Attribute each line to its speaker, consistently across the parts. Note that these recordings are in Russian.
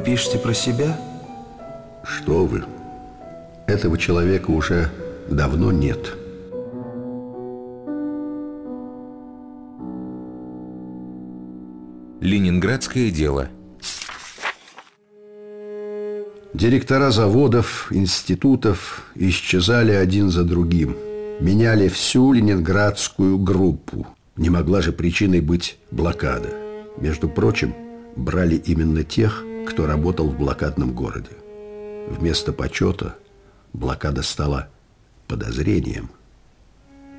Speaker 1: Вы пишете про себя?
Speaker 2: Что вы? Этого человека уже давно нет.
Speaker 3: Ленинградское дело.
Speaker 2: Директора заводов, институтов исчезали один за другим. Меняли всю ленинградскую группу. Не могла же причиной быть блокада. Между прочим, брали именно тех, кто работал в блокадном городе. Вместо почета блокада стала подозрением.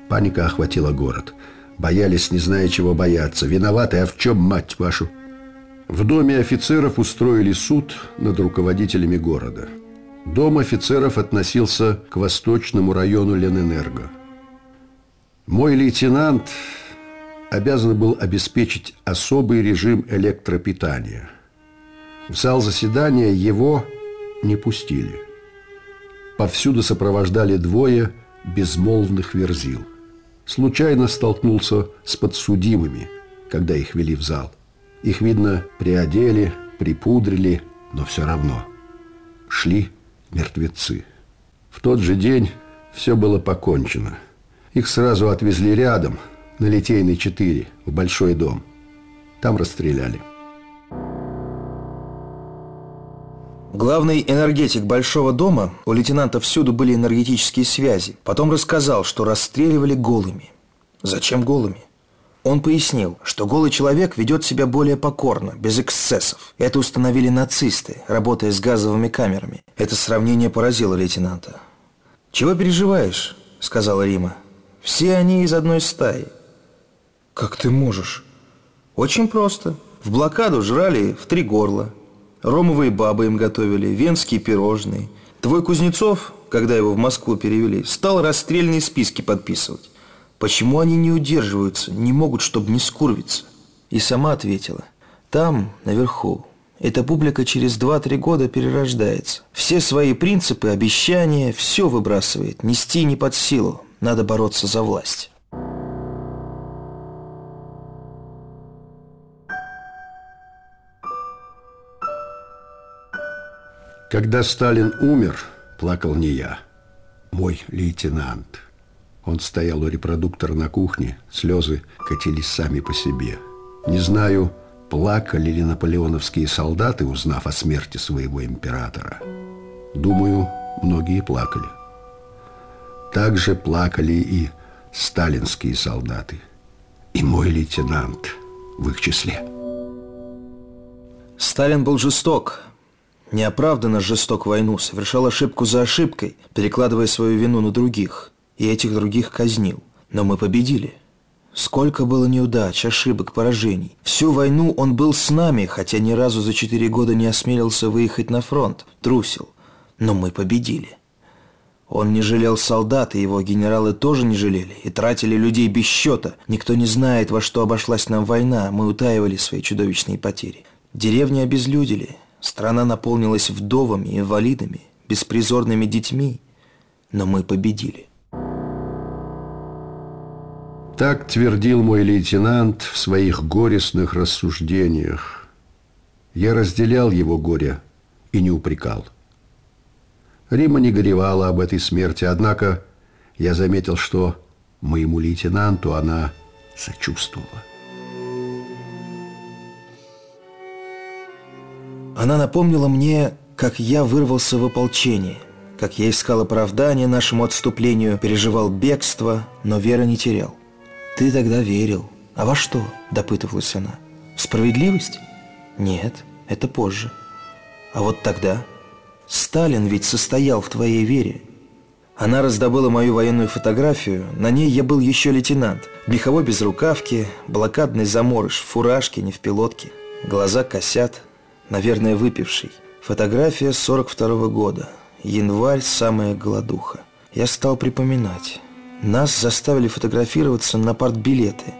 Speaker 2: Паника охватила город. Боялись, не зная, чего бояться. Виноваты, а в чем, мать вашу? В доме офицеров устроили суд над руководителями города. Дом офицеров относился к восточному району Ленэнерго. Мой лейтенант обязан был обеспечить особый режим электропитания. В зал заседания его не пустили. Повсюду сопровождали двое безмолвных верзил. Случайно столкнулся с подсудимыми, когда их вели в зал. Их, видно, приодели, припудрили, но все равно. Шли мертвецы. В тот же день все было покончено. Их сразу отвезли рядом, на Литейной 4, в большой дом. Там расстреляли.
Speaker 1: Главный энергетик Большого дома, у лейтенанта всюду были энергетические связи, потом рассказал, что расстреливали голыми. Зачем голыми? Он пояснил, что голый человек ведет себя более покорно, без эксцессов. Это установили нацисты, работая с газовыми камерами. Это сравнение поразило лейтенанта. «Чего переживаешь?» – сказала Рима. «Все они из одной стаи». «Как ты можешь?» «Очень просто. В блокаду жрали в три горла. Ромовые бабы им готовили, венские пирожные. Твой Кузнецов, когда его в Москву перевели, стал расстрельные списки подписывать. Почему они не удерживаются, не могут, чтобы не скурвиться? И сама ответила. Там, наверху, эта публика через 2-3 года перерождается. Все свои принципы, обещания, все выбрасывает. Нести не под силу. Надо бороться за власть.
Speaker 2: Когда Сталин умер, плакал не я, мой лейтенант. Он стоял у репродуктора на кухне, слезы катились сами по себе. Не знаю, плакали ли наполеоновские солдаты, узнав о смерти своего императора. Думаю, многие плакали. Также плакали и сталинские солдаты. И мой лейтенант в их числе.
Speaker 1: Сталин был жесток, неоправданно жесток войну, совершал ошибку за ошибкой, перекладывая свою вину на других, и этих других казнил. Но мы победили. Сколько было неудач, ошибок, поражений. Всю войну он был с нами, хотя ни разу за четыре года не осмелился выехать на фронт, трусил. Но мы победили. Он не жалел солдат, и его генералы тоже не жалели, и тратили людей без счета. Никто не знает, во что обошлась нам война, мы утаивали свои чудовищные потери. Деревни обезлюдили, Страна наполнилась вдовами, инвалидами, беспризорными детьми, но мы победили.
Speaker 2: Так твердил мой лейтенант в своих горестных рассуждениях. Я разделял его горе и не упрекал. Рима не горевала об этой смерти, однако я заметил, что моему лейтенанту она сочувствовала.
Speaker 1: Она напомнила мне, как я вырвался в ополчение, как я искал оправдание нашему отступлению, переживал бегство, но веры не терял. «Ты тогда верил. А во что?» – допытывалась она. «В справедливость?» «Нет, это позже. А вот тогда...» «Сталин ведь состоял в твоей вере. Она раздобыла мою военную фотографию. На ней я был еще лейтенант. Меховой безрукавке, блокадный заморыш, в фуражке, не в пилотке. Глаза косят, наверное, выпивший. Фотография 42 -го года. Январь, самая голодуха. Я стал припоминать. Нас заставили фотографироваться на партбилеты.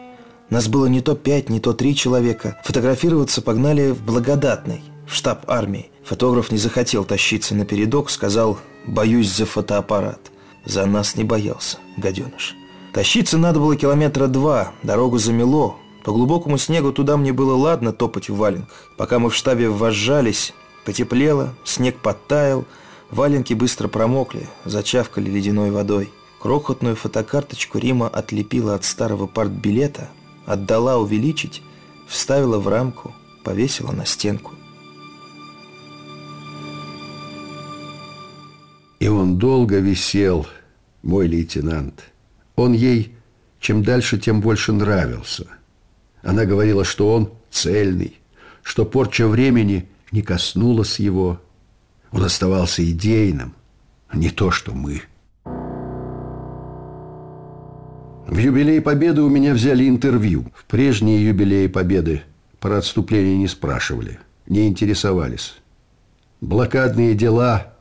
Speaker 1: Нас было не то пять, не то три человека. Фотографироваться погнали в Благодатный, в штаб армии. Фотограф не захотел тащиться на передок, сказал «боюсь за фотоаппарат». За нас не боялся, гаденыш. Тащиться надо было километра два, дорогу замело, по глубокому снегу туда мне было ладно топать в валенках. Пока мы в штабе ввожались, Потеплело, снег подтаял, валенки быстро промокли, зачавкали ледяной водой. Крохотную фотокарточку Рима отлепила от старого партбилета, отдала увеличить, вставила в рамку, повесила на стенку.
Speaker 2: И он долго висел, мой лейтенант. Он ей чем дальше, тем больше нравился. Она говорила, что он цельный, что порча времени не коснулась его. Он оставался идейным, не то что мы. В юбилей Победы у меня взяли интервью. В прежние юбилеи Победы про отступление не спрашивали, не интересовались. Блокадные дела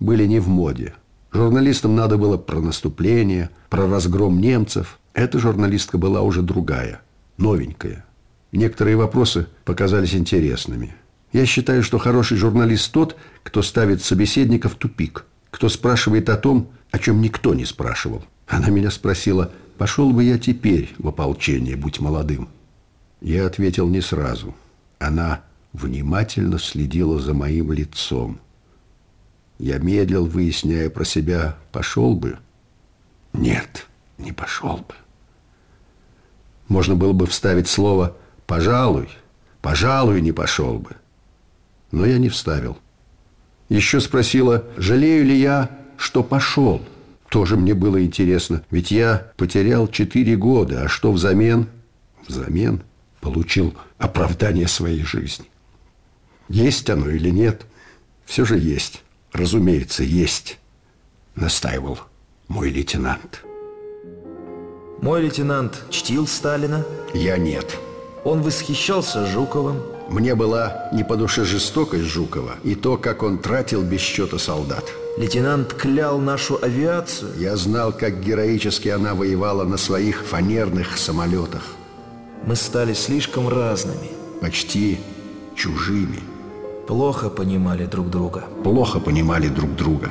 Speaker 2: были не в моде. Журналистам надо было про наступление, про разгром немцев. Эта журналистка была уже другая, новенькая. Некоторые вопросы показались интересными. Я считаю, что хороший журналист тот, кто ставит собеседника в тупик, кто спрашивает о том, о чем никто не спрашивал. Она меня спросила, пошел бы я теперь в ополчение, будь молодым. Я ответил не сразу. Она внимательно следила за моим лицом. Я медлил, выясняя про себя, пошел бы? Нет, не пошел бы. Можно было бы вставить слово «пожалуй», «пожалуй, не пошел бы». Но я не вставил. Еще спросила, жалею ли я, что пошел. Тоже мне было интересно, ведь я потерял четыре года, а что взамен? Взамен получил оправдание своей жизни. Есть оно или нет? Все же есть. Разумеется, есть, настаивал мой лейтенант.
Speaker 1: Мой лейтенант чтил Сталина?
Speaker 2: Я нет.
Speaker 1: Он восхищался Жуковым?
Speaker 2: Мне была не по душе жестокость Жукова и то, как он тратил без счета солдат.
Speaker 1: Лейтенант клял нашу авиацию?
Speaker 2: Я знал, как героически она воевала на своих фанерных самолетах.
Speaker 1: Мы стали слишком разными.
Speaker 2: Почти чужими.
Speaker 1: Плохо понимали друг друга.
Speaker 2: Плохо понимали друг друга.